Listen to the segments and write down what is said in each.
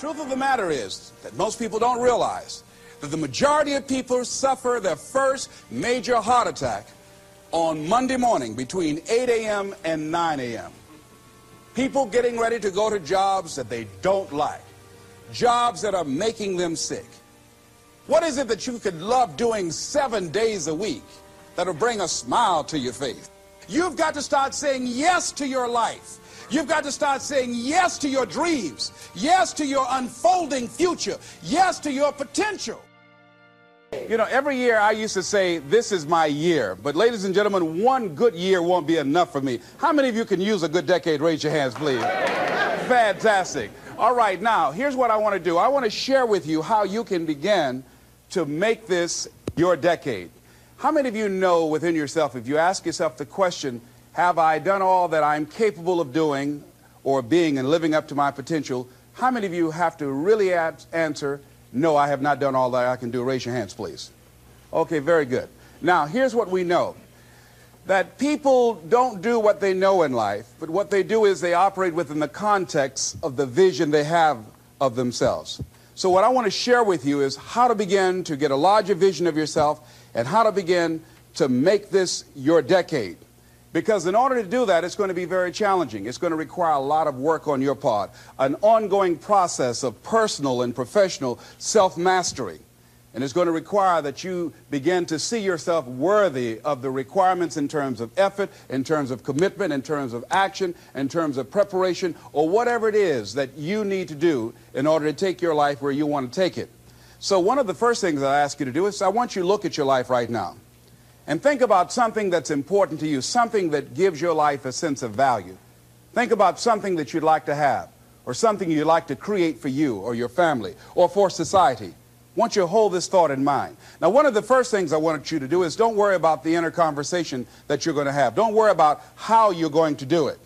Truth of the matter is that most people don't realize that the majority of people suffer their first major heart attack on Monday morning between 8 a.m. and 9 a.m. People getting ready to go to jobs that they don't like, jobs that are making them sick. What is it that you could love doing seven days a week that'll bring a smile to your face? You've got to start saying yes to your life. You've got to start saying yes to your dreams, yes to your unfolding future, yes to your potential. You know, every year I used to say, this is my year. But ladies and gentlemen, one good year won't be enough for me. How many of you can use a good decade? Raise your hands, please. Fantastic. All right, now, here's what I want to do. I want to share with you how you can begin to make this your decade. How many of you know within yourself, if you ask yourself the question, have I done all that I'm capable of doing or being and living up to my potential, how many of you have to really answer, no, I have not done all that I can do. Raise your hands, please. Okay, very good. Now, here's what we know. That people don't do what they know in life, but what they do is they operate within the context of the vision they have of themselves. So what I want to share with you is how to begin to get a larger vision of yourself and how to begin to make this your decade. Because in order to do that, it's going to be very challenging. It's going to require a lot of work on your part, an ongoing process of personal and professional self-mastery. And it's going to require that you begin to see yourself worthy of the requirements in terms of effort, in terms of commitment, in terms of action, in terms of preparation, or whatever it is that you need to do in order to take your life where you want to take it. So one of the first things I ask you to do is I want you to look at your life right now. And think about something that's important to you, something that gives your life a sense of value. Think about something that you'd like to have, or something you'd like to create for you or your family or for society. I want you to hold this thought in mind. Now, one of the first things I want you to do is don't worry about the inner conversation that you're going to have. Don't worry about how you're going to do it.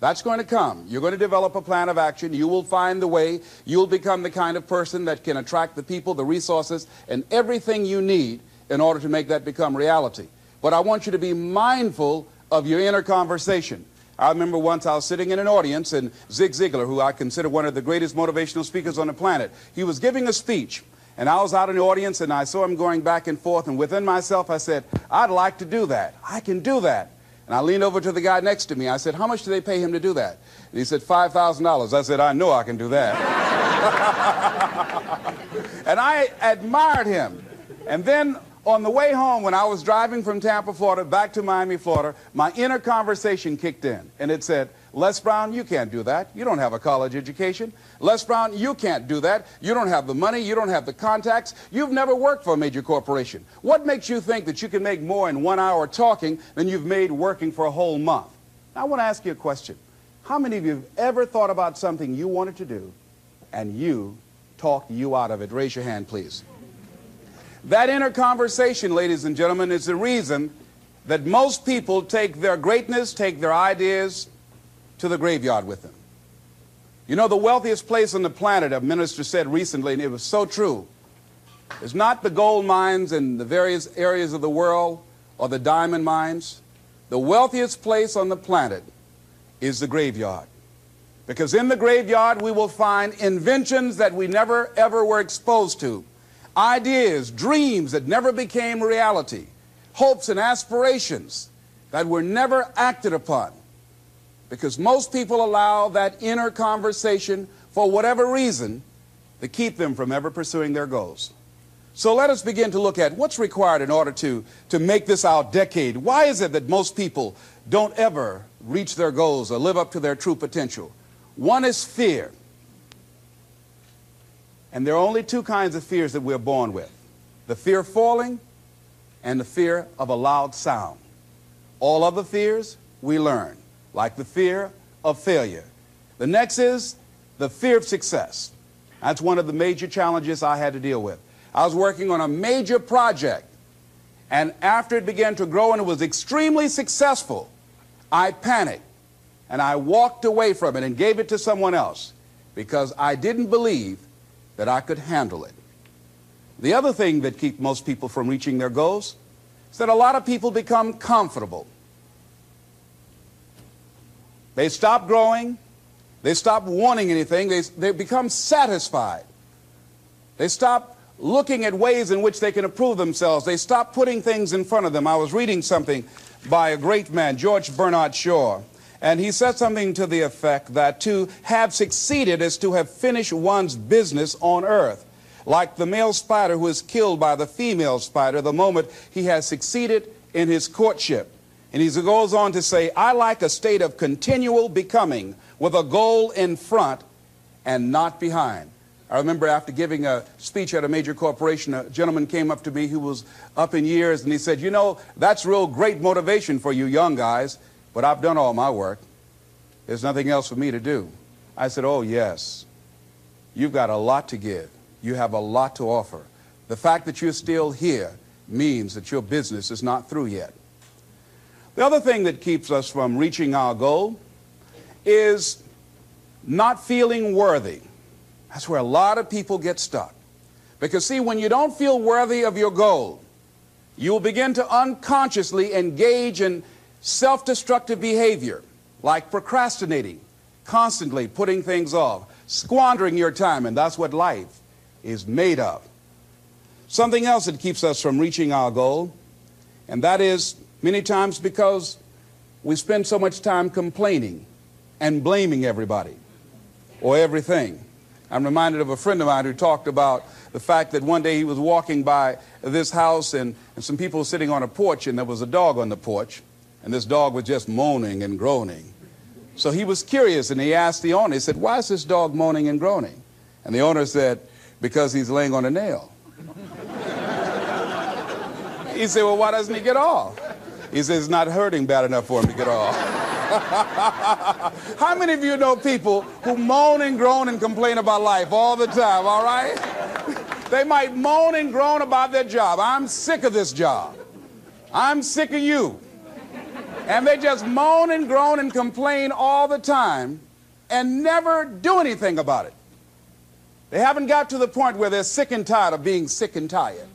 That's going to come. You're going to develop a plan of action. You will find the way. You'll become the kind of person that can attract the people, the resources, and everything you need in order to make that become reality. But I want you to be mindful of your inner conversation. I remember once I was sitting in an audience and Zig Ziglar, who I consider one of the greatest motivational speakers on the planet, he was giving a speech. And I was out in the audience and I saw him going back and forth. And within myself, I said, I'd like to do that. I can do that. And I leaned over to the guy next to me. I said, how much do they pay him to do that? And he said, $5,000. I said, I know I can do that. and I admired him. And then on the way home, when I was driving from Tampa, Florida, back to Miami, Florida, my inner conversation kicked in. And it said, Les Brown, you can't do that. You don't have a college education. Les Brown, you can't do that. You don't have the money. You don't have the contacts. You've never worked for a major corporation. What makes you think that you can make more in one hour talking than you've made working for a whole month? Now, I want to ask you a question. How many of you have ever thought about something you wanted to do and you talked you out of it? Raise your hand, please. That inner conversation, ladies and gentlemen, is the reason that most people take their greatness, take their ideas to the graveyard with them. You know, the wealthiest place on the planet, a minister said recently, and it was so true, is not the gold mines in the various areas of the world or the diamond mines. The wealthiest place on the planet is the graveyard. Because in the graveyard, we will find inventions that we never, ever were exposed to ideas, dreams that never became reality, hopes and aspirations that were never acted upon. Because most people allow that inner conversation, for whatever reason, to keep them from ever pursuing their goals. So let us begin to look at what's required in order to, to make this our decade. Why is it that most people don't ever reach their goals or live up to their true potential? One is fear. And there are only two kinds of fears that we're born with the fear of falling and the fear of a loud sound. All other fears we learn, like the fear of failure. The next is the fear of success. That's one of the major challenges I had to deal with. I was working on a major project, and after it began to grow and it was extremely successful, I panicked and I walked away from it and gave it to someone else because I didn't believe that I could handle it. The other thing that keeps most people from reaching their goals is that a lot of people become comfortable. They stop growing, They stop wanting anything. They, they become satisfied. They stop looking at ways in which they can improve themselves. They stop putting things in front of them. I was reading something by a great man, George Bernard Shaw, and he said something to the effect that to have succeeded is to have finished one's business on earth. Like the male spider who is killed by the female spider the moment he has succeeded in his courtship. And he goes on to say, I like a state of continual becoming with a goal in front and not behind. I remember after giving a speech at a major corporation, a gentleman came up to me who was up in years and he said, You know, that's real great motivation for you young guys, but I've done all my work. There's nothing else for me to do. I said, Oh, yes. You've got a lot to give. You have a lot to offer. The fact that you're still here means that your business is not through yet. The other thing that keeps us from reaching our goal is not feeling worthy. That's where a lot of people get stuck. Because, see, when you don't feel worthy of your goal, you will begin to unconsciously engage in self destructive behavior, like procrastinating, constantly putting things off, squandering your time, and that's what life is made of. Something else that keeps us from reaching our goal, and that is many times because we spend so much time complaining and blaming everybody or everything. I'm reminded of a friend of mine who talked about the fact that one day he was walking by this house and, and some people were sitting on a porch and there was a dog on the porch and this dog was just moaning and groaning. So he was curious and he asked the owner, he said, why is this dog moaning and groaning? And the owner said, because he's laying on a nail. he said, well, why doesn't he get off? He says, it's not hurting bad enough for him to get off. How many of you know people who moan and groan and complain about life all the time, all right? They might moan and groan about their job. I'm sick of this job. I'm sick of you. And they just moan and groan and complain all the time and never do anything about it. They haven't got to the point where they're sick and tired of being sick and tired.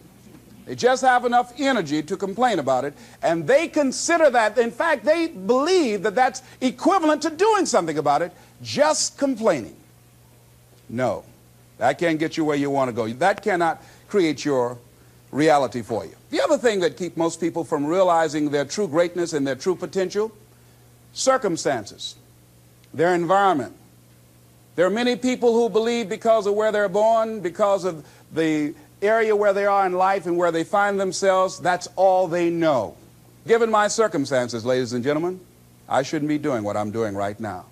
They just have enough energy to complain about it, and they consider that, in fact, they believe that that's equivalent to doing something about it, just complaining. No, that can't get you where you want to go. That cannot create your reality for you. The other thing that keeps most people from realizing their true greatness and their true potential, circumstances, their environment. There are many people who believe because of where they're born, because of the area where they are in life and where they find themselves, that's all they know. Given my circumstances, ladies and gentlemen, I shouldn't be doing what I'm doing right now.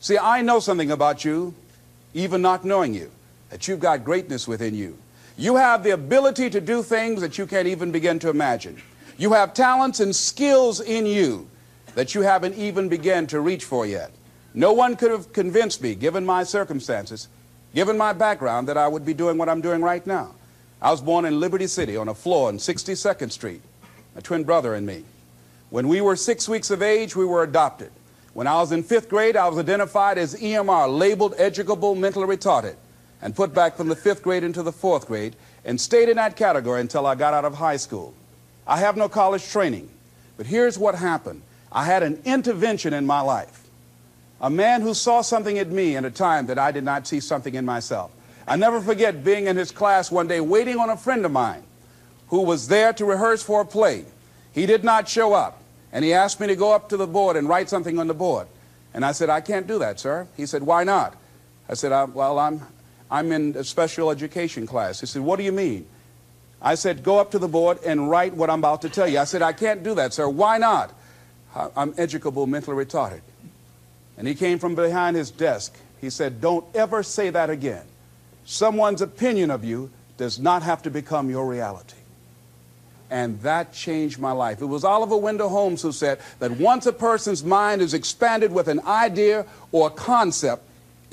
See, I know something about you, even not knowing you, that you've got greatness within you. You have the ability to do things that you can't even begin to imagine. You have talents and skills in you that you haven't even begun to reach for yet. No one could have convinced me, given my circumstances, given my background, that I would be doing what I'm doing right now. I was born in Liberty City on a floor on 62nd Street, a twin brother and me. When we were six weeks of age, we were adopted. When I was in fifth grade, I was identified as EMR, labeled educable mentally retarded, and put back from the fifth grade into the fourth grade, and stayed in that category until I got out of high school. I have no college training, but here's what happened. I had an intervention in my life. A man who saw something in me at a time that I did not see something in myself. I never forget being in his class one day waiting on a friend of mine who was there to rehearse for a play. He did not show up, and he asked me to go up to the board and write something on the board. And I said, I can't do that, sir. He said, why not? I said, well, I'm, I'm in a special education class. He said, what do you mean? I said, go up to the board and write what I'm about to tell you. I said, I can't do that, sir. Why not? I'm educable, mentally retarded. And he came from behind his desk. He said, don't ever say that again. Someone's opinion of you does not have to become your reality. And that changed my life. It was Oliver Wendell Holmes who said that once a person's mind is expanded with an idea or a concept,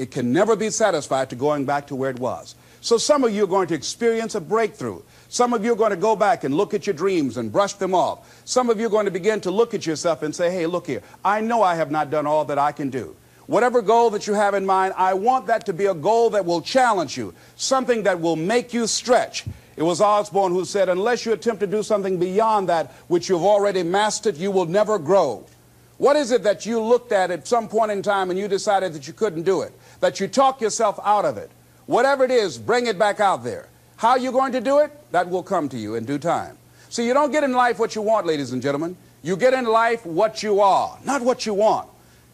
it can never be satisfied to going back to where it was. So some of you are going to experience a breakthrough. Some of you are going to go back and look at your dreams and brush them off. Some of you are going to begin to look at yourself and say, hey, look here, I know I have not done all that I can do. Whatever goal that you have in mind, I want that to be a goal that will challenge you, something that will make you stretch. It was Osborne who said, unless you attempt to do something beyond that which you've already mastered, you will never grow. What is it that you looked at at some point in time and you decided that you couldn't do it? That you talk yourself out of it. Whatever it is, bring it back out there. How you're going to do it, that will come to you in due time. So you don't get in life what you want, ladies and gentlemen. You get in life what you are, not what you want.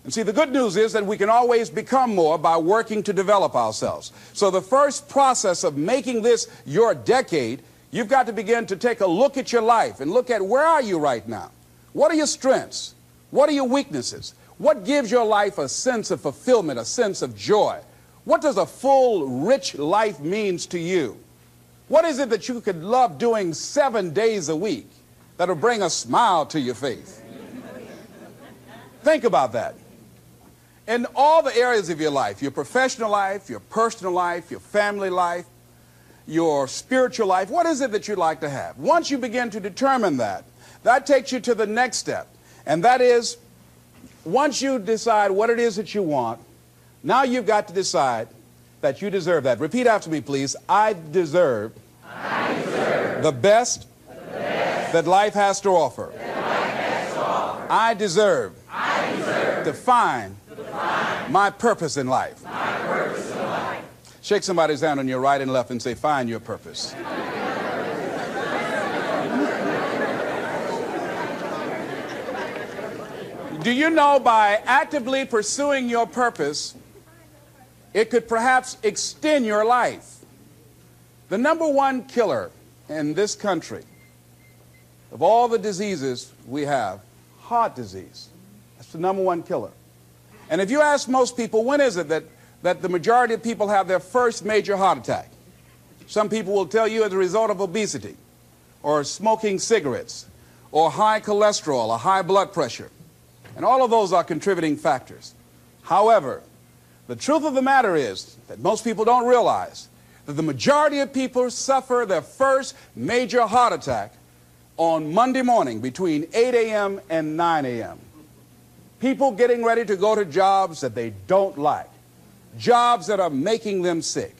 And see, the good news is that we can always become more by working to develop ourselves. So the first process of making this your decade, you've got to begin to take a look at your life and look at where are you right now? What are your strengths? What are your weaknesses? What gives your life a sense of fulfillment, a sense of joy? What does a full, rich life means to you? What is it that you could love doing seven days a week that'll bring a smile to your face? Think about that. In all the areas of your life, your professional life, your personal life, your family life, your spiritual life, what is it that you'd like to have? Once you begin to determine that, that takes you to the next step. And that is, once you decide what it is that you want, now you've got to decide that you deserve that. Repeat after me, please. I deserve, I deserve the, best the best that life has to offer. Has to offer. I deserve, I deserve to find, to find my purpose in life. my purpose in life. Shake somebody's hand on your right and left and say, Find your purpose. Do you know by actively pursuing your purpose, it could perhaps extend your life? The number one killer in this country of all the diseases we have, heart disease. That's the number one killer. And if you ask most people, when is it that, that the majority of people have their first major heart attack? Some people will tell you as a result of obesity, or smoking cigarettes, or high cholesterol, or high blood pressure. And all of those are contributing factors. However, the truth of the matter is that most people don't realize that the majority of people suffer their first major heart attack on Monday morning between 8 a.m. and 9 a.m. People getting ready to go to jobs that they don't like, jobs that are making them sick.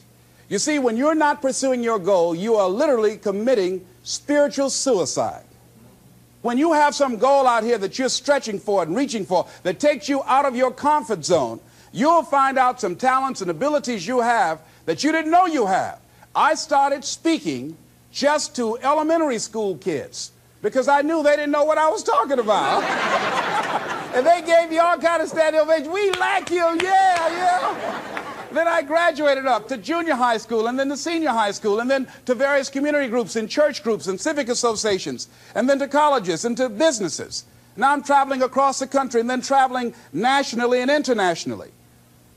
You see, when you're not pursuing your goal, you are literally committing spiritual suicide. When you have some goal out here that you're stretching for and reaching for that takes you out of your comfort zone, you'll find out some talents and abilities you have that you didn't know you have. I started speaking just to elementary school kids because I knew they didn't know what I was talking about. and they gave me all kind of standing ovation. We like you, yeah, yeah. Then I graduated up to junior high school and then to senior high school and then to various community groups and church groups and civic associations and then to colleges and to businesses. Now I'm traveling across the country and then traveling nationally and internationally.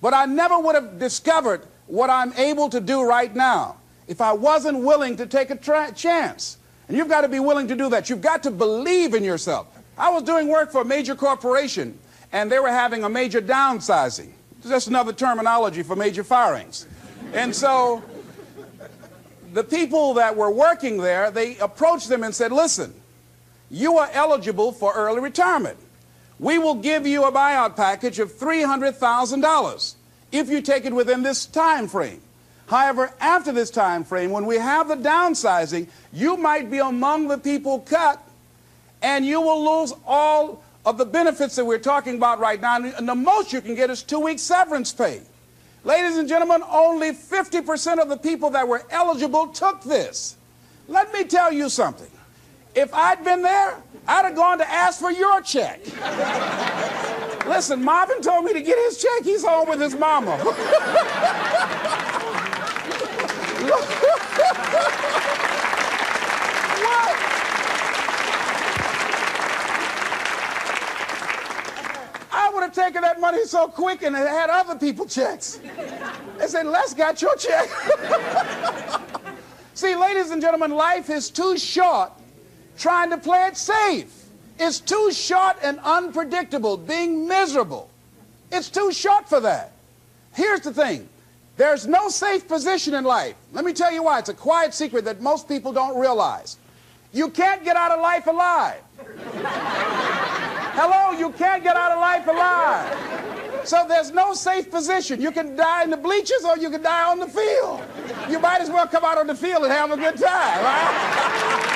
But I never would have discovered what I'm able to do right now if I wasn't willing to take a chance. And you've got to be willing to do that. You've got to believe in yourself. I was doing work for a major corporation and they were having a major downsizing. Just another terminology for major firings. And so the people that were working there, they approached them and said, listen, you are eligible for early retirement. We will give you a buyout package of $300,000 if you take it within this time frame. However, after this time frame, when we have the downsizing, you might be among the people cut and you will lose all of the benefits that we're talking about right now, and the most you can get is two weeks severance pay. Ladies and gentlemen, only 50% of the people that were eligible took this. Let me tell you something. If I'd been there, I'd have gone to ask for your check. Listen, Marvin told me to get his check. He's home with his mama. what? I would have taken that money so quick and had other people checks. They said, Les got your check. See, ladies and gentlemen, life is too short trying to play it safe. It's too short and unpredictable, being miserable. It's too short for that. Here's the thing. There's no safe position in life. Let me tell you why. It's a quiet secret that most people don't realize. You can't get out of life alive. Hello, you can't get out of life alive. So there's no safe position. You can die in the bleachers or you can die on the field. You might as well come out on the field and have a good time, right?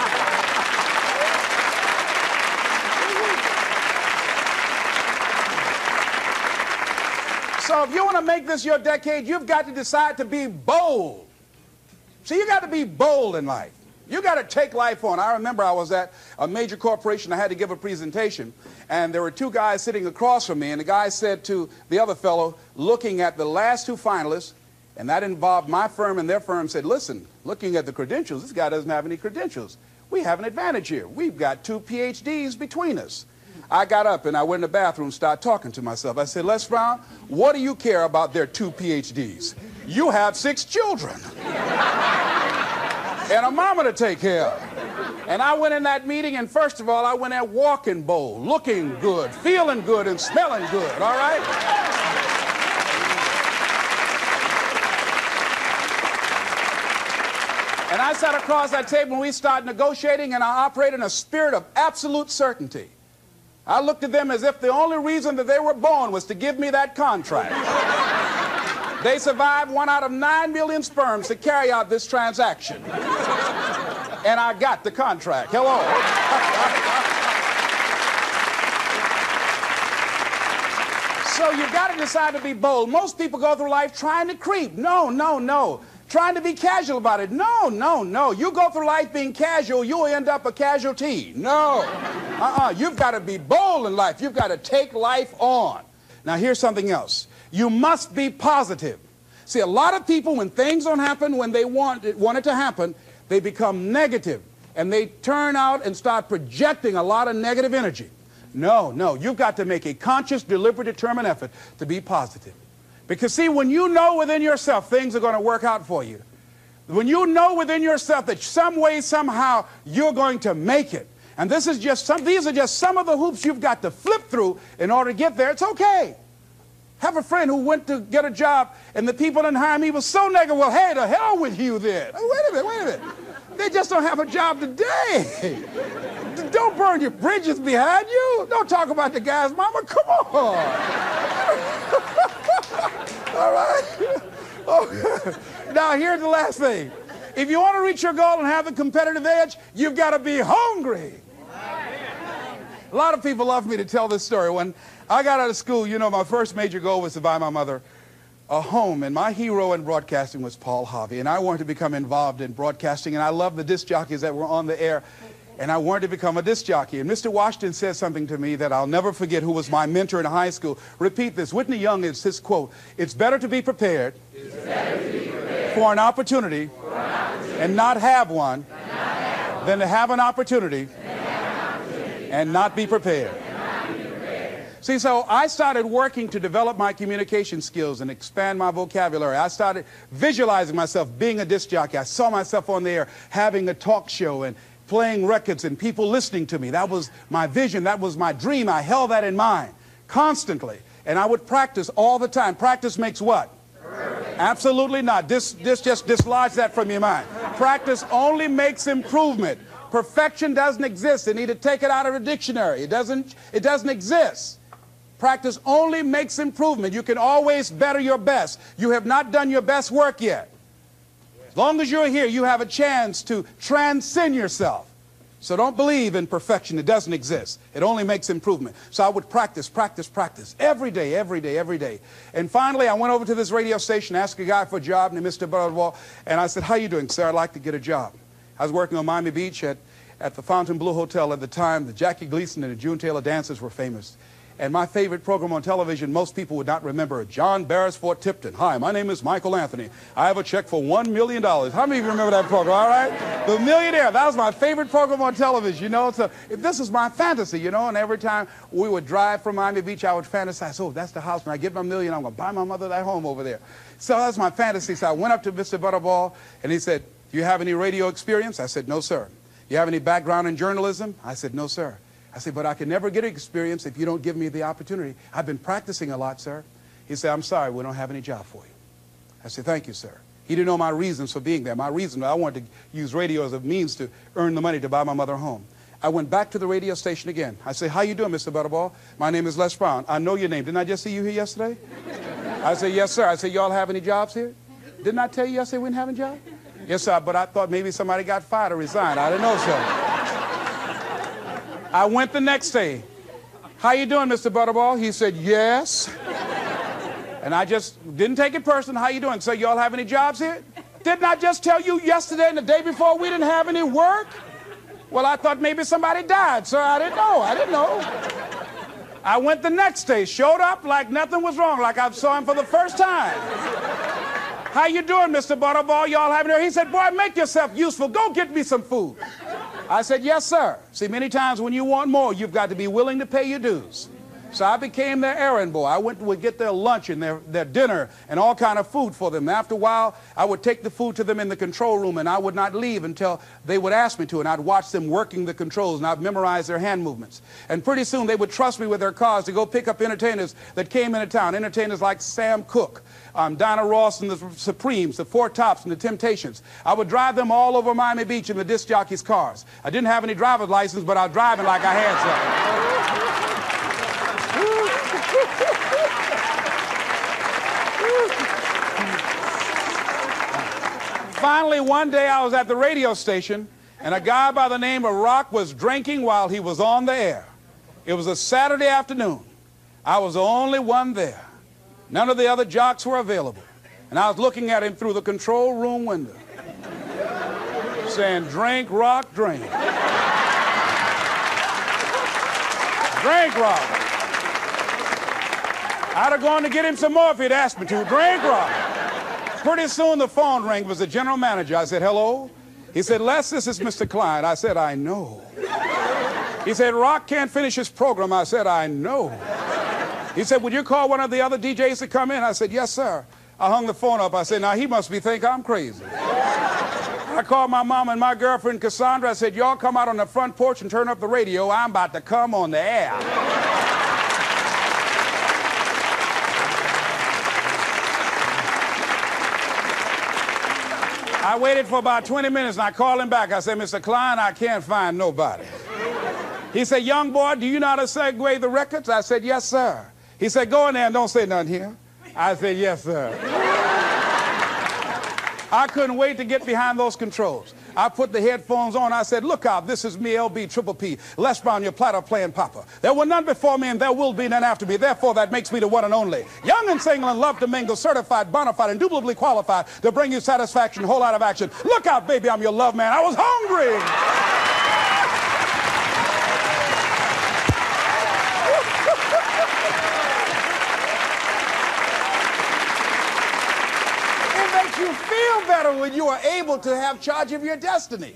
So if you want to make this your decade, you've got to decide to be bold. See, you got to be bold in life. You got to take life on. I remember I was at a major corporation. I had to give a presentation, and there were two guys sitting across from me, and the guy said to the other fellow, looking at the last two finalists, and that involved my firm and their firm, said, listen, looking at the credentials, this guy doesn't have any credentials. We have an advantage here. We've got two PhDs between us. I got up and I went in the bathroom and started talking to myself. I said, Les Brown, what do you care about their two PhDs? You have six children and a mama to take care of. And I went in that meeting, and first of all, I went there walking bold, looking good, feeling good, and smelling good, all right? And I sat across that table and we started negotiating, and I operated in a spirit of absolute certainty. I looked at them as if the only reason that they were born was to give me that contract. They survived one out of nine million sperms to carry out this transaction. and I got the contract. Hello. so you've got to decide to be bold. Most people go through life trying to creep. No, no, no trying to be casual about it. No, no, no. You go through life being casual, you'll end up a casualty. No. Uh-uh. You've got to be bold in life. You've got to take life on. Now, here's something else. You must be positive. See, a lot of people, when things don't happen when they want it, want it to happen, they become negative and they turn out and start projecting a lot of negative energy. No, no. You've got to make a conscious, deliberate, determined effort to be positive. Because, see, when you know within yourself things are going to work out for you, when you know within yourself that some way, somehow, you're going to make it, and this is just some, these are just some of the hoops you've got to flip through in order to get there, it's okay. Have a friend who went to get a job, and the people didn't hire me was so negative. Well, hey, to hell with you then. Wait a minute, wait a minute. They just don't have a job today. don't burn your bridges behind you. Don't talk about the guy's mama. Come on. All right? Oh. now, here's the last thing. If you want to reach your goal and have a competitive edge, you've got to be hungry. A lot of people love me to tell this story. When I got out of school, you know, my first major goal was to buy my mother a home, and my hero in broadcasting was Paul Harvey, and I wanted to become involved in broadcasting, and I loved the disc jockeys that were on the air and I wanted to become a disc jockey. And Mr. Washington said something to me that I'll never forget, who was my mentor in high school. Repeat this. Whitney Young is his quote. It's better to be prepared, be prepared for, an opportunity, for an opportunity and not have one, not have one than to have an opportunity, an opportunity and not be prepared. See, so I started working to develop my communication skills and expand my vocabulary. I started visualizing myself being a disc jockey. I saw myself on the air having a talk show and playing records and people listening to me. That was my vision. That was my dream. I held that in mind constantly. And I would practice all the time. Practice makes what? Absolutely not. This, this just dislodge that from your mind. Practice only makes improvement. Perfection doesn't exist. They need to take it out of the dictionary. It doesn't, it doesn't exist. Practice only makes improvement. You can always better your best. You have not done your best work yet. As long as you're here, you have a chance to transcend yourself. So don't believe in perfection. It doesn't exist. It only makes improvement. So I would practice, practice, practice every day, every day, every day. And finally, I went over to this radio station, asked a guy for a job named Mr. Butterball, and I said, how you doing, sir? I'd like to get a job. I was working on Miami Beach at, at the Fontainebleau Hotel at the time. The Jackie Gleason and the June Taylor dancers were famous. And my favorite program on television, most people would not remember, John Beresford Tipton. Hi, my name is Michael Anthony. I have a check for $1 million. How many of you remember that program, all right? The Millionaire, that was my favorite program on television, you know. So this is my fantasy, you know, and every time we would drive from Miami Beach, I would fantasize, oh, that's the house. When I get my million, I'm going to buy my mother that home over there. So that's my fantasy. So I went up to Mr. Butterball, and he said, do you have any radio experience? I said, no, sir. You have any background in journalism? I said, no, sir. I said, but I can never get experience if you don't give me the opportunity. I've been practicing a lot, sir. He said, I'm sorry, we don't have any job for you. I said, thank you, sir. He didn't know my reasons for being there. My reason, I wanted to use radio as a means to earn the money to buy my mother a home. I went back to the radio station again. I said, how you doing, Mr. Butterball? My name is Les Brown. I know your name. Didn't I just see you here yesterday? I said, yes, sir. I said, y'all have any jobs here? Didn't I tell you yesterday we didn't have a job? Yes, sir, but I thought maybe somebody got fired or resigned. I didn't know, sir. I went the next day. How you doing, Mr. Butterball? He said, yes. And I just didn't take it personal. How you doing? So y'all have any jobs here? Didn't I just tell you yesterday and the day before we didn't have any work? Well, I thought maybe somebody died, sir. I didn't know. I didn't know. I went the next day, showed up like nothing was wrong, like I saw him for the first time. How you doing, Mr. Butterball? Y'all having here? He said, boy, make yourself useful. Go get me some food. I said, yes, sir. See, many times when you want more, you've got to be willing to pay your dues. So I became their errand boy. I went would get their lunch and their, their dinner and all kind of food for them. After a while, I would take the food to them in the control room and I would not leave until they would ask me to. And I'd watch them working the controls and I'd memorize their hand movements. And pretty soon they would trust me with their cars to go pick up entertainers that came into town. Entertainers like Sam Cooke, um, Diana Ross and the Supremes, the Four Tops and the Temptations. I would drive them all over Miami Beach in the disc jockeys' cars. I didn't have any driver's license, but I was driving like I had some. Finally, one day I was at the radio station, and a guy by the name of Rock was drinking while he was on the air. It was a Saturday afternoon. I was the only one there. None of the other jocks were available. And I was looking at him through the control room window, saying, Drink, Rock, drink. drink, Rock. I'd have gone to get him some more if he'd asked me to. Drink, Rock. Pretty soon the phone rang. It was the general manager. I said, hello? He said, Les, this is Mr. Klein. I said, I know. He said, Rock can't finish his program. I said, I know. He said, would you call one of the other DJs to come in? I said, yes, sir. I hung the phone up. I said, now he must be think I'm crazy. I called my mom and my girlfriend Cassandra. I said, y'all come out on the front porch and turn up the radio. I'm about to come on the air. I waited for about 20 minutes and I called him back. I said, Mr. Klein, I can't find nobody. He said, young boy, do you know how to segue the records? I said, yes, sir. He said, go in there and don't say nothing here. I said, yes, sir. I couldn't wait to get behind those controls. I put the headphones on. I said, look out, this is me, LB, Triple P, Les Brown, your platter playing papa. There were none before me and there will be none after me. Therefore, that makes me the one and only. Young and single and love to mingle, certified, bona fide, indubitably qualified to bring you satisfaction, whole lot of action. Look out, baby, I'm your love man. I was hungry. Better when you are able to have charge of your destiny.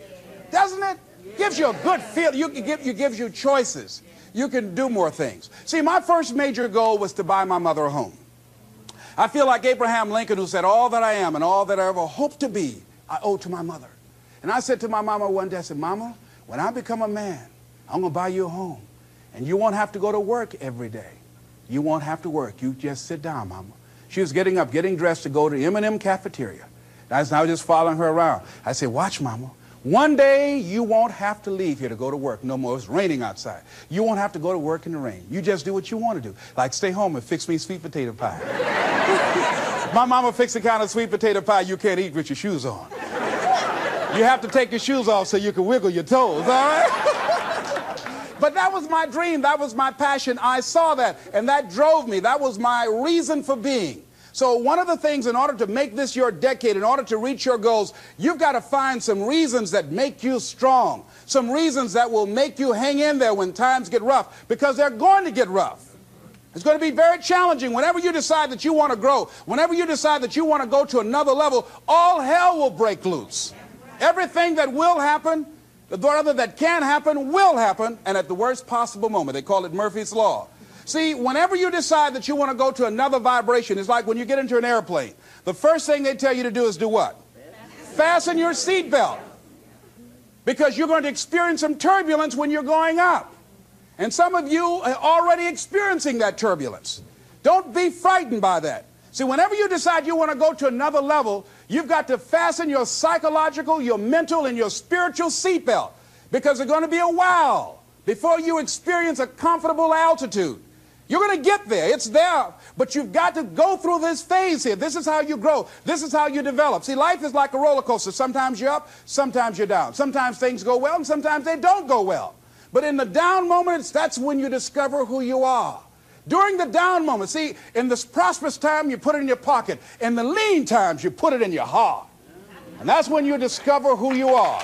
Doesn't it? Gives you a good feel. You can give, you gives you choices. You can do more things. See, my first major goal was to buy my mother a home. I feel like Abraham Lincoln who said, all that I am and all that I ever hope to be, I owe to my mother. And I said to my mama one day, I said, Mama, when I become a man, I'm to buy you a home. And you won't have to go to work every day. You won't have to work. You just sit down, Mama. She was getting up, getting dressed to go to M&M cafeteria. I was just following her around. I said, watch, mama. One day you won't have to leave here to go to work no more. It's raining outside. You won't have to go to work in the rain. You just do what you want to do. Like stay home and fix me sweet potato pie. My mama fixed the kind of sweet potato pie you can't eat with your shoes on. You have to take your shoes off so you can wiggle your toes, all right? but that was my dream. That was my passion. I saw that, and that drove me. That was my reason for being. So one of the things in order to make this your decade, in order to reach your goals, you've got to find some reasons that make you strong, some reasons that will make you hang in there when times get rough, because they're going to get rough. It's going to be very challenging. Whenever you decide that you want to grow, whenever you decide that you want to go to another level, all hell will break loose. Everything that will happen, the other that can happen, will happen, and at the worst possible moment. They call it Murphy's Law. See, whenever you decide that you want to go to another vibration, it's like when you get into an airplane. The first thing they tell you to do is do what? Fasten your seatbelt. Because you're going to experience some turbulence when you're going up. And some of you are already experiencing that turbulence. Don't be frightened by that. See, whenever you decide you want to go to another level, you've got to fasten your psychological, your mental, and your spiritual seatbelt. Because it's going to be a while before you experience a comfortable altitude. You're going to get there. It's there. But you've got to go through this phase here. This is how you grow. This is how you develop. See, life is like a roller coaster. Sometimes you're up, sometimes you're down. Sometimes things go well, and sometimes they don't go well. But in the down moments, that's when you discover who you are. During the down moments, see, in this prosperous time, you put it in your pocket. In the lean times, you put it in your heart. And that's when you discover who you are.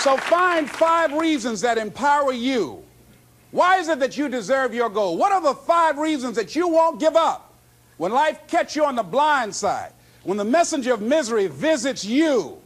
So find five reasons that empower you. Why is it that you deserve your goal? What are the five reasons that you won't give up when life catch you on the blind side? When the messenger of misery visits you?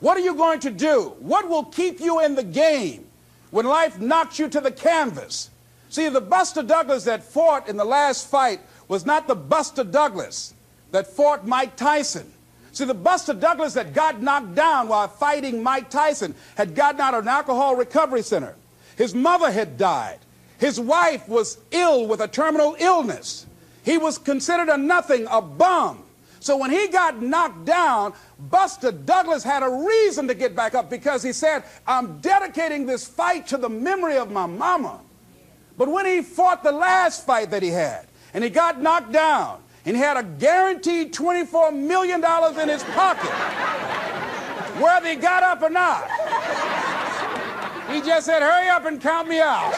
What are you going to do? What will keep you in the game when life knocks you to the canvas? See, the Buster Douglas that fought in the last fight was not the Buster Douglas that fought Mike Tyson. See, the Buster Douglas that got knocked down while fighting Mike Tyson had gotten out of an alcohol recovery center. His mother had died. His wife was ill with a terminal illness. He was considered a nothing, a bum. So when he got knocked down, Buster Douglas had a reason to get back up because he said, I'm dedicating this fight to the memory of my mama. But when he fought the last fight that he had, and he got knocked down, and he had a guaranteed $24 million in his pocket, whether he got up or not. He just said, hurry up and count me out.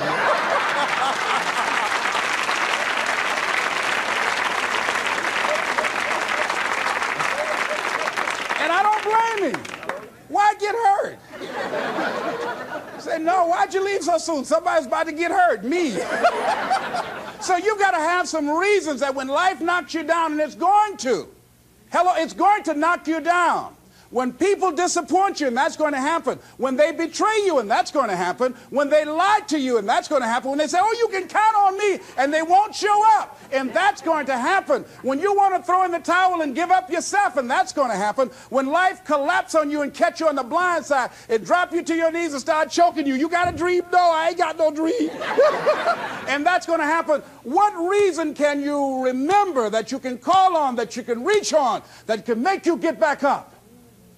and I don't blame him. Why get hurt? Say, no, why'd you leave so soon? Somebody's about to get hurt. Me. So you've got to have some reasons that when life knocks you down, and it's going to, hello, it's going to knock you down. When people disappoint you, and that's going to happen. When they betray you, and that's going to happen. When they lie to you, and that's going to happen. When they say, oh, you can count on me, and they won't show up, and that's going to happen. When you want to throw in the towel and give up yourself, and that's going to happen. When life collapses on you and catch you on the blind side, and drop you to your knees and start choking you. You got a dream? No, I ain't got no dream. and that's going to happen. What reason can you remember that you can call on, that you can reach on, that can make you get back up?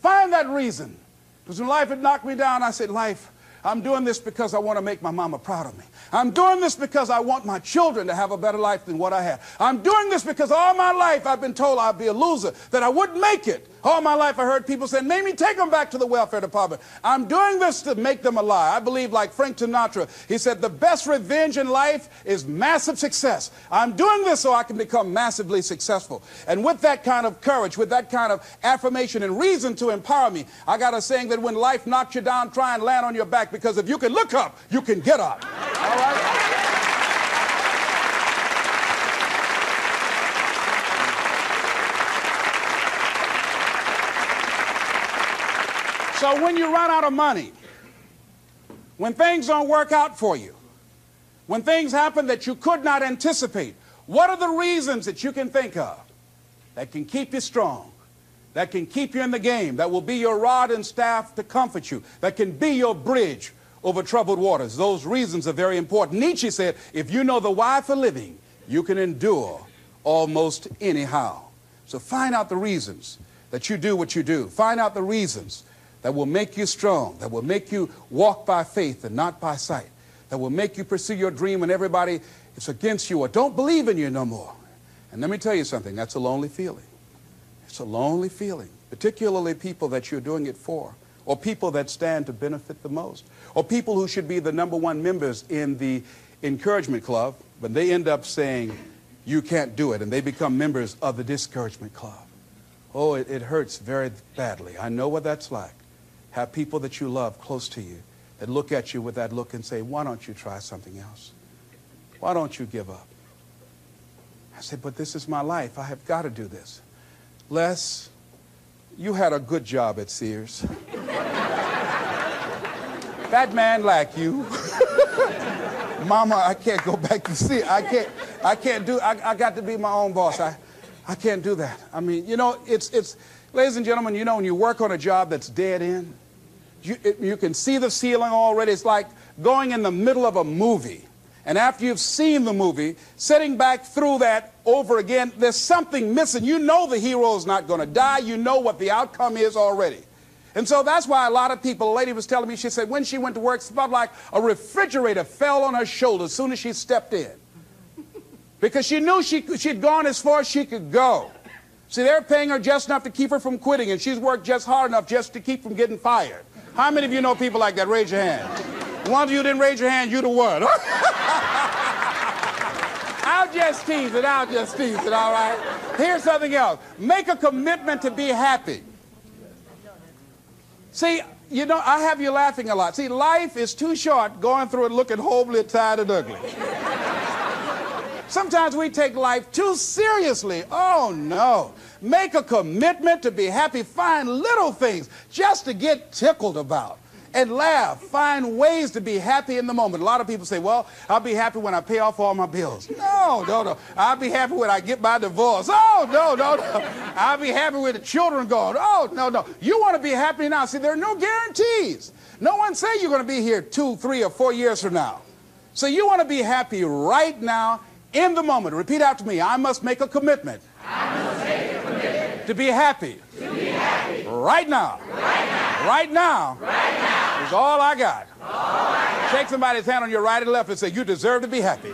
Find that reason. Because when life had knocked me down, I said, Life, I'm doing this because I want to make my mama proud of me. I'm doing this because I want my children to have a better life than what I had. I'm doing this because all my life I've been told I'd be a loser, that I wouldn't make it. All my life I heard people say, "Maybe take them back to the welfare department. I'm doing this to make them alive. I believe like Frank Sinatra, he said, the best revenge in life is massive success. I'm doing this so I can become massively successful. And with that kind of courage, with that kind of affirmation and reason to empower me, I got a saying that when life knocks you down, try and land on your back because if you can look up, you can get up. All right? So when you run out of money, when things don't work out for you, when things happen that you could not anticipate, what are the reasons that you can think of that can keep you strong, that can keep you in the game, that will be your rod and staff to comfort you, that can be your bridge over troubled waters? Those reasons are very important. Nietzsche said, if you know the why for living, you can endure almost anyhow. So find out the reasons that you do what you do. Find out the reasons that will make you strong, that will make you walk by faith and not by sight, that will make you pursue your dream when everybody is against you or don't believe in you no more. And let me tell you something, that's a lonely feeling. It's a lonely feeling, particularly people that you're doing it for, or people that stand to benefit the most, or people who should be the number one members in the encouragement club, but they end up saying, you can't do it, and they become members of the discouragement club. Oh, it, it hurts very badly. I know what that's like. Have people that you love close to you that look at you with that look and say, why don't you try something else? Why don't you give up? I said, but this is my life. I have got to do this. Les, you had a good job at Sears. that man like you. Mama, I can't go back to Sears. I can't, I can't do, I, I got to be my own boss. I, I can't do that. I mean, you know, it's, it's, ladies and gentlemen, you know, when you work on a job that's dead end, you, it, you can see the ceiling already. It's like going in the middle of a movie. And after you've seen the movie, sitting back through that over again, there's something missing. You know the hero is not going to die. You know what the outcome is already. And so that's why a lot of people, a lady was telling me, she said when she went to work, it felt like a refrigerator fell on her shoulder as soon as she stepped in. Because she knew she, she'd gone as far as she could go. See, they're paying her just enough to keep her from quitting, and she's worked just hard enough just to keep from getting fired. How many of you know people like that? Raise your hand. One of you didn't raise your hand, you the one. I'll just tease it, I'll just tease it, all right? Here's something else. Make a commitment to be happy. See, you know, I have you laughing a lot. See, life is too short going through it looking homely, tired, and ugly. Sometimes we take life too seriously. Oh, no. Make a commitment to be happy. Find little things just to get tickled about and laugh. Find ways to be happy in the moment. A lot of people say, well, I'll be happy when I pay off all my bills. No, no, no. I'll be happy when I get my divorce. Oh, no, no, no. I'll be happy with the children gone. Oh, no, no. You want to be happy now. See, there are no guarantees. No one say you're going to be here two, three, or four years from now. So you want to be happy right now in the moment. Repeat after me. I must make a commitment. Make a commitment to be happy. To be happy. Right now. Right now. Right now. Right now. Is all I got. All I got. Shake somebody's hand on your right and left and say, you deserve to be happy.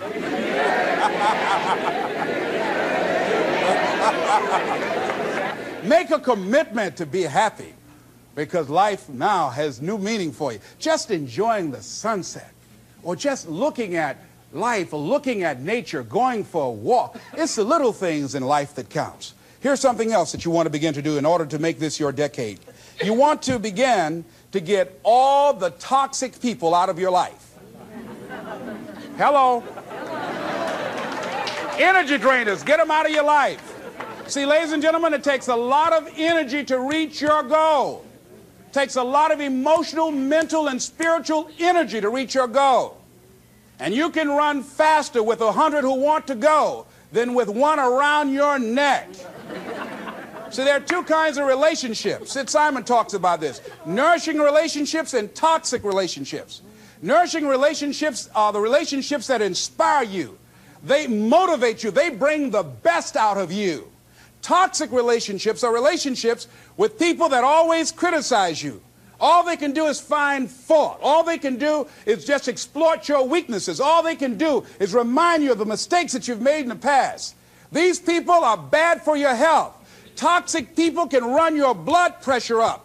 Make a commitment to be happy because life now has new meaning for you. Just enjoying the sunset or just looking at life, looking at nature, going for a walk. It's the little things in life that counts. Here's something else that you want to begin to do in order to make this your decade. You want to begin to get all the toxic people out of your life. Hello. Energy drainers, get them out of your life. See, ladies and gentlemen, it takes a lot of energy to reach your goal. It takes a lot of emotional, mental, and spiritual energy to reach your goal. And you can run faster with a hundred who want to go than with one around your neck. See, there are two kinds of relationships. Sid Simon talks about this nourishing relationships and toxic relationships. Nourishing relationships are the relationships that inspire you, they motivate you, they bring the best out of you. Toxic relationships are relationships with people that always criticize you, all they can do is find fault. All they can do is just exploit your weaknesses. All they can do is remind you of the mistakes that you've made in the past. These people are bad for your health. Toxic people can run your blood pressure up.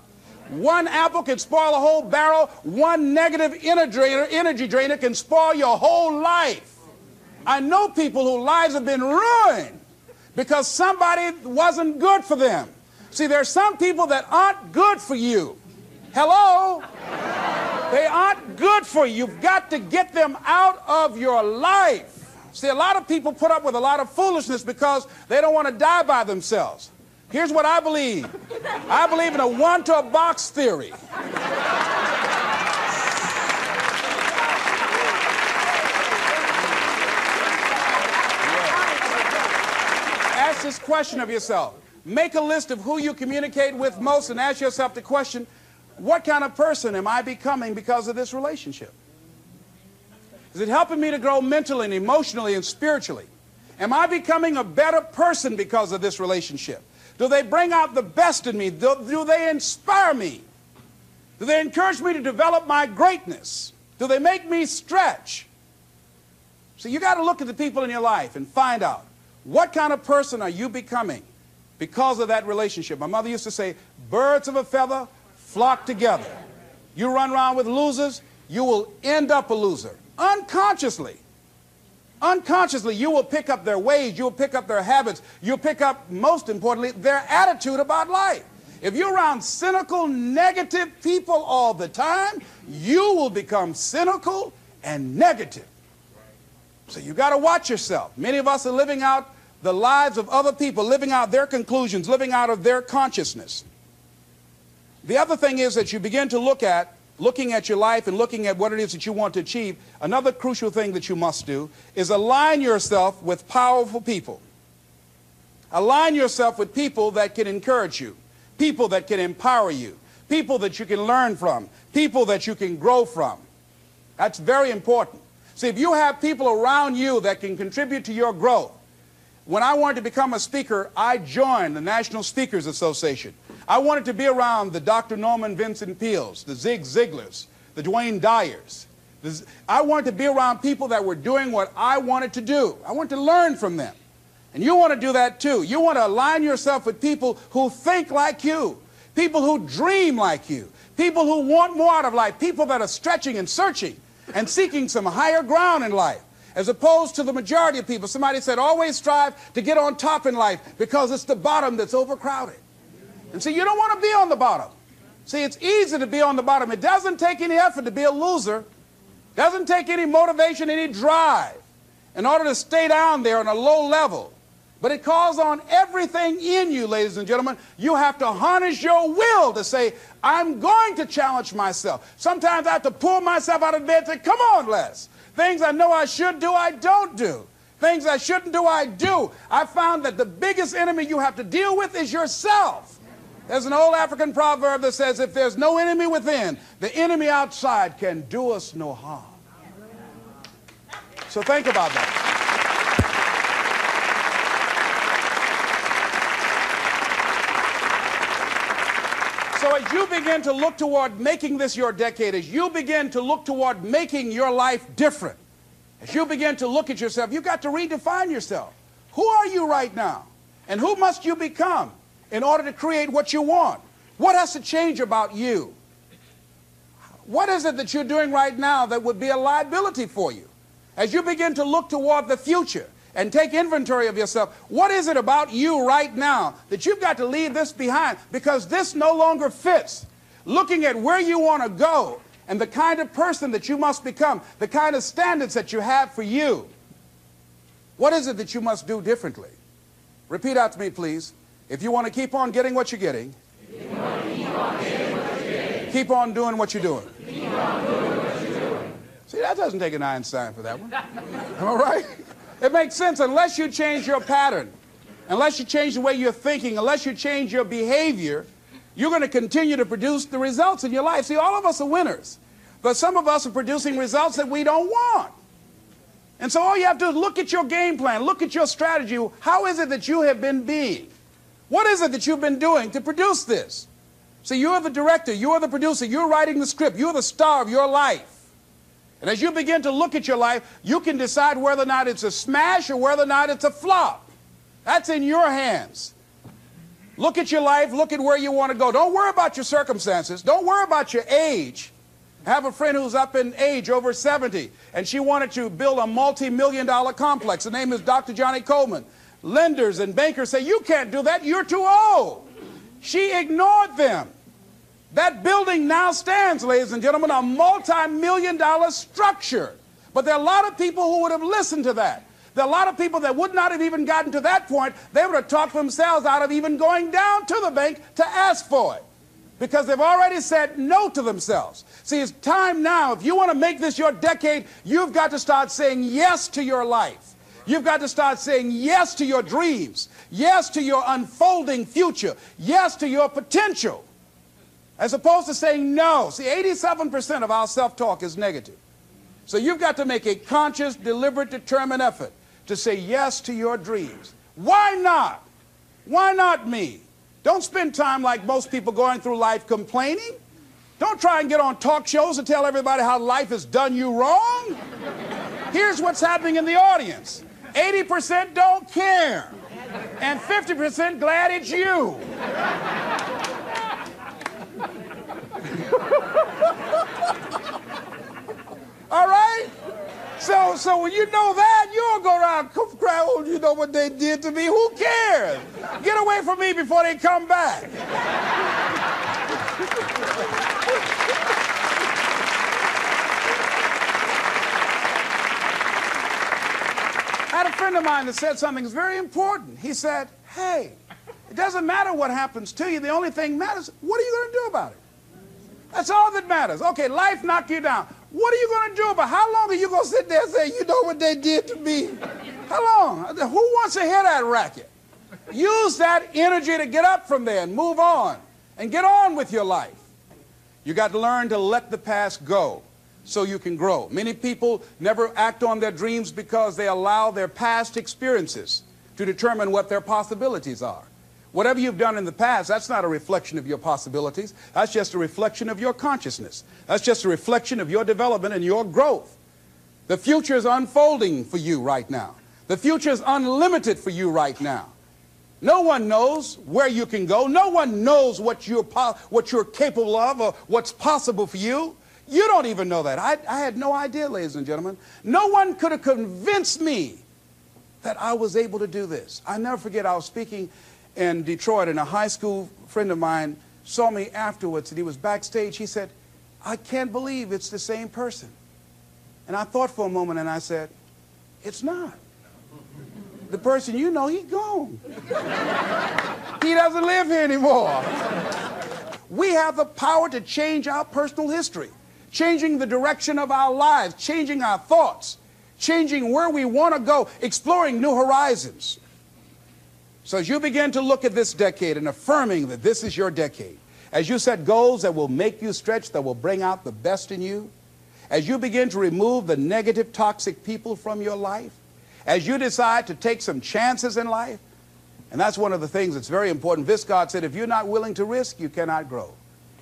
One apple can spoil a whole barrel. One negative energy drainer can spoil your whole life. I know people whose lives have been ruined because somebody wasn't good for them. See, there are some people that aren't good for you. Hello? They aren't good for you. You've got to get them out of your life. See, a lot of people put up with a lot of foolishness because they don't want to die by themselves. Here's what I believe I believe in a one to a box theory. Ask this question of yourself. Make a list of who you communicate with most and ask yourself the question what kind of person am I becoming because of this relationship? Is it helping me to grow mentally and emotionally and spiritually? Am I becoming a better person because of this relationship? Do they bring out the best in me? Do, do they inspire me? Do they encourage me to develop my greatness? Do they make me stretch? So you got to look at the people in your life and find out what kind of person are you becoming because of that relationship. My mother used to say, birds of a feather flock together. You run around with losers, you will end up a loser. Unconsciously. Unconsciously, you will pick up their ways, you'll pick up their habits, you'll pick up, most importantly, their attitude about life. If you're around cynical, negative people all the time, you will become cynical and negative. So you got to watch yourself. Many of us are living out the lives of other people, living out their conclusions, living out of their consciousness. The other thing is that you begin to look at, looking at your life and looking at what it is that you want to achieve, another crucial thing that you must do is align yourself with powerful people. Align yourself with people that can encourage you, people that can empower you, people that you can learn from, people that you can grow from. That's very important. See, if you have people around you that can contribute to your growth, when I wanted to become a speaker, I joined the National Speakers Association. I wanted to be around the Dr. Norman Vincent Peales, the Zig Ziglars, the Dwayne Dyers. I wanted to be around people that were doing what I wanted to do. I wanted to learn from them. And you want to do that too. You want to align yourself with people who think like you, people who dream like you, people who want more out of life, people that are stretching and searching and seeking some higher ground in life. As opposed to the majority of people. Somebody said, always strive to get on top in life because it's the bottom that's overcrowded. And see, you don't want to be on the bottom. See, it's easy to be on the bottom. It doesn't take any effort to be a loser. Doesn't take any motivation, any drive in order to stay down there on a low level. But it calls on everything in you, ladies and gentlemen. You have to harness your will to say, I'm going to challenge myself. Sometimes I have to pull myself out of bed and say, come on, Les. Things I know I should do, I don't do. Things I shouldn't do, I do. I found that the biggest enemy you have to deal with is yourself. There's an old African proverb that says, if there's no enemy within, the enemy outside can do us no harm. So think about that. So as you begin to look toward making this your decade, as you begin to look toward making your life different, as you begin to look at yourself, you've got to redefine yourself. Who are you right now? And who must you become in order to create what you want? What has to change about you? What is it that you're doing right now that would be a liability for you? As you begin to look toward the future and take inventory of yourself, what is it about you right now that you've got to leave this behind because this no longer fits? Looking at where you want to go and the kind of person that you must become, the kind of standards that you have for you. What is it that you must do differently? Repeat out to me, please. If you want to keep on getting what you're getting, keep on, doing what you're doing. See, that doesn't take an Einstein for that one. Am I right? It makes sense unless you change your pattern, unless you change the way you're thinking, unless you change your behavior, you're going to continue to produce the results in your life. See, all of us are winners, but some of us are producing results that we don't want. And so all you have to do is look at your game plan, look at your strategy. How is it that you have been being? What is it that you've been doing to produce this? See, you're the director, you're the producer, you're writing the script, you're the star of your life. And as you begin to look at your life, you can decide whether or not it's a smash or whether or not it's a flop. That's in your hands. Look at your life, look at where you want to go. Don't worry about your circumstances. Don't worry about your age. I have a friend who's up in age, over 70, and she wanted to build a multi-million dollar complex. The name is Dr. Johnnie Colemon. Lenders and bankers say, you can't do that, you're too old. She ignored them. That building now stands, ladies and gentlemen, a multi-million dollar structure. But there are a lot of people who would have listened to that. There are a lot of people that would not have even gotten to that point. They would have talked themselves out of even going down to the bank to ask for it because they've already said no to themselves. See, it's time now. If you want to make this your decade, you've got to start saying yes to your life. You've got to start saying yes to your dreams, yes to your unfolding future, yes to your potential as opposed to saying no. See, 87% of our self-talk is negative. So you've got to make a conscious, deliberate, determined effort to say yes to your dreams. Why not? Why not me? Don't spend time like most people going through life complaining. Don't try and get on talk shows and tell everybody how life has done you wrong. Here's what's happening in the audience 80% don't care, and 50% glad it's you. All right? So, so when you know that, you don't go around crying, oh, you know what they did to me. Who cares? Get away from me before they come back. I had a friend of mine that said something that's very important. He said, hey, it doesn't matter what happens to you. The only thing matters, what are you going to do about it? That's all that matters. Okay, life knocked you down. What are you going to do about it? How long are you going to sit there and say, you know what they did to me? How long? Who wants to hear that racket? Use that energy to get up from there and move on and get on with your life. You got to learn to let the past go so you can grow. Many people never act on their dreams because they allow their past experiences to determine what their possibilities are. Whatever you've done in the past, that's not a reflection of your possibilities. That's just a reflection of your consciousness. That's just a reflection of your development and your growth. The future is unfolding for you right now. The future is unlimited for you right now. No one knows where you can go. No one knows what you're, what you're capable of or what's possible for you. You don't even know that. I, I had no idea, ladies and gentlemen. No one could have convinced me that I was able to do this. I never forget, I was speaking in Detroit, and a high school friend of mine saw me afterwards, and he was backstage. He said, I can't believe it's the same person. And I thought for a moment, and I said, It's not. The person you know, he's gone. he doesn't live here anymore. We have the power to change our personal history changing the direction of our lives, changing our thoughts, changing where we want to go, exploring new horizons. So as you begin to look at this decade and affirming that this is your decade, as you set goals that will make you stretch, that will bring out the best in you, as you begin to remove the negative, toxic people from your life, as you decide to take some chances in life, and that's one of the things that's very important. Viscott said, if you're not willing to risk, you cannot grow.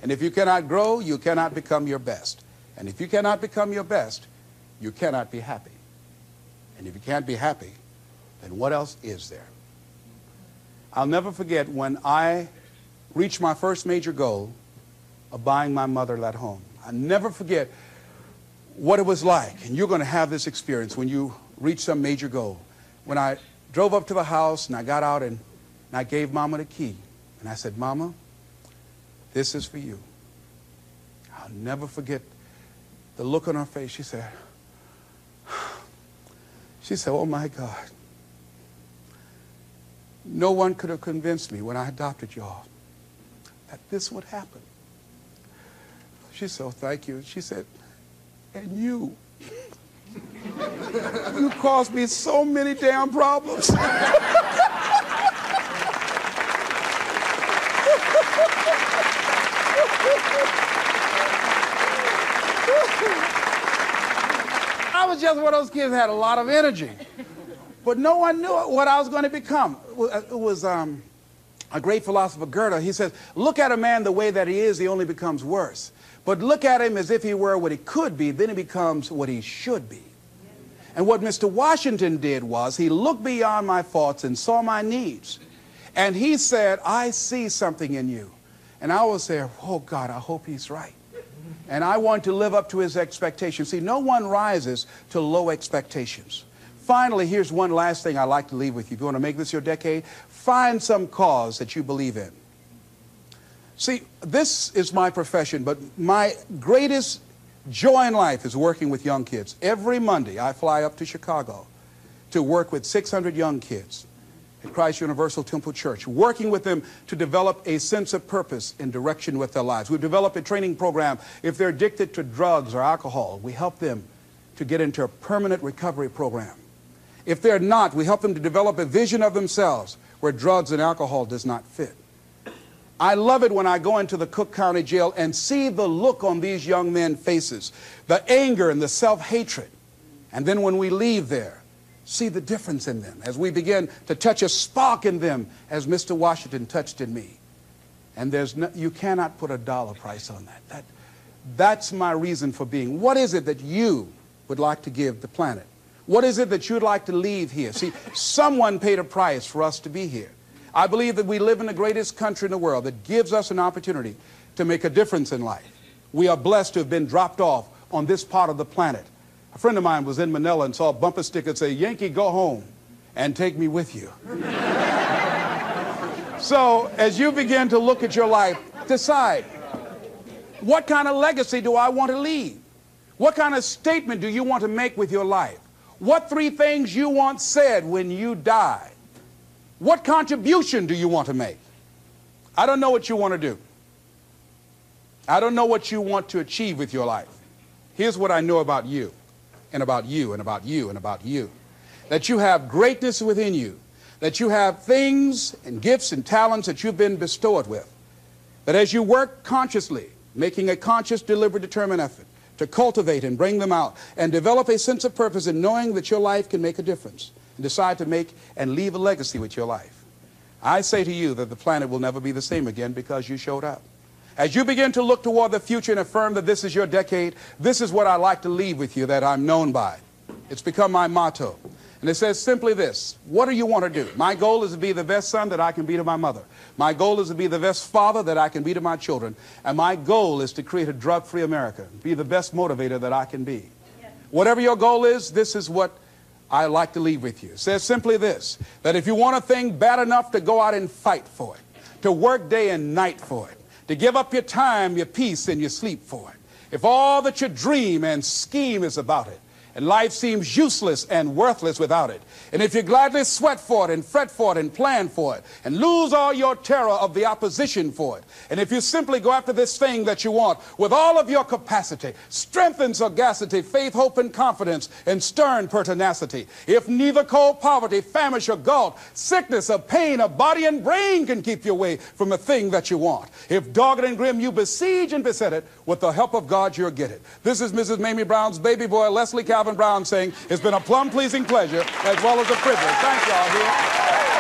And if you cannot grow, you cannot become your best. And if you cannot become your best, you cannot be happy. And if you can't be happy, then what else is there? I'll never forget when I reached my first major goal of buying my mother that home. I'll never forget what it was like. And you're going to have this experience when you reach some major goal. When I drove up to the house and I got out and, and I gave Mama the key. And I said, Mama, this is for you. I'll never forget the look on her face. She said, she said, oh my God. No one could have convinced me when I adopted y'all that this would happen. She said, oh, thank you. She said, and you. you caused me so many damn problems. just one of those kids had a lot of energy. But no one knew what I was going to become. It was um, a great philosopher, Goethe. He says, look at a man the way that he is, he only becomes worse. But look at him as if he were what he could be, then he becomes what he should be. And what Mr. Washington did was he looked beyond my faults and saw my needs. And he said, I see something in you. And I was there, oh God, I hope he's right. And I want to live up to his expectations. See, no one rises to low expectations. Finally, here's one last thing I'd like to leave with you. If you want to make this your decade, find some cause that you believe in. See, this is my profession, but my greatest joy in life is working with young kids. Every Monday, I fly up to Chicago to work with 600 young kids at Christ Universal Temple Church, working with them to develop a sense of purpose and direction with their lives. We've developed a training program. If they're addicted to drugs or alcohol, we help them to get into a permanent recovery program. If they're not, we help them to develop a vision of themselves where drugs and alcohol does not fit. I love it when I go into the Cook County Jail and see the look on these young men's faces, the anger and the self-hatred. And then when we leave there, see the difference in them as we begin to touch a spark in them as Mr. Washington touched in me. And there's no, you cannot put a dollar price on that. that. That's my reason for being. What is it that you would like to give the planet? What is it that you'd like to leave here? See, someone paid a price for us to be here. I believe that we live in the greatest country in the world that gives us an opportunity to make a difference in life. We are blessed to have been dropped off on this part of the planet a friend of mine was in Manila and saw a bumper sticker say, Yankee, go home and take me with you. so as you begin to look at your life, decide, what kind of legacy do I want to leave? What kind of statement do you want to make with your life? What three things you want said when you die? What contribution do you want to make? I don't know what you want to do. I don't know what you want to achieve with your life. Here's what I know about you and about you and about you and about you. That you have greatness within you. That you have things and gifts and talents that you've been bestowed with. That as you work consciously, making a conscious, deliberate, determined effort to cultivate and bring them out and develop a sense of purpose in knowing that your life can make a difference and decide to make and leave a legacy with your life. I say to you that the planet will never be the same again because you showed up. As you begin to look toward the future and affirm that this is your decade, this is what I like to leave with you that I'm known by. It's become my motto. And it says simply this What do you want to do? My goal is to be the best son that I can be to my mother. My goal is to be the best father that I can be to my children. And my goal is to create a drug free America, be the best motivator that I can be. Whatever your goal is, this is what I like to leave with you. It says simply this that if you want a thing bad enough to go out and fight for it, to work day and night for it, to give up your time, your peace, and your sleep for it, if all that you dream and scheme is about it, and life seems useless and worthless without it. And if you gladly sweat for it and fret for it and plan for it and lose all your terror of the opposition for it, and if you simply go after this thing that you want with all of your capacity, strength and sagacity, faith, hope, and confidence, and stern pertinacity, if neither cold poverty, famish, or gulf, sickness, or pain, of body and brain can keep you away from the thing that you want, if dogged and grim you besiege and beset it, with the help of God you'll get it. This is Mrs. Mamie Brown's baby boy, Leslie Calvin Brown, saying it's been a plum pleasing pleasure as well as a privilege. Thank y'all here.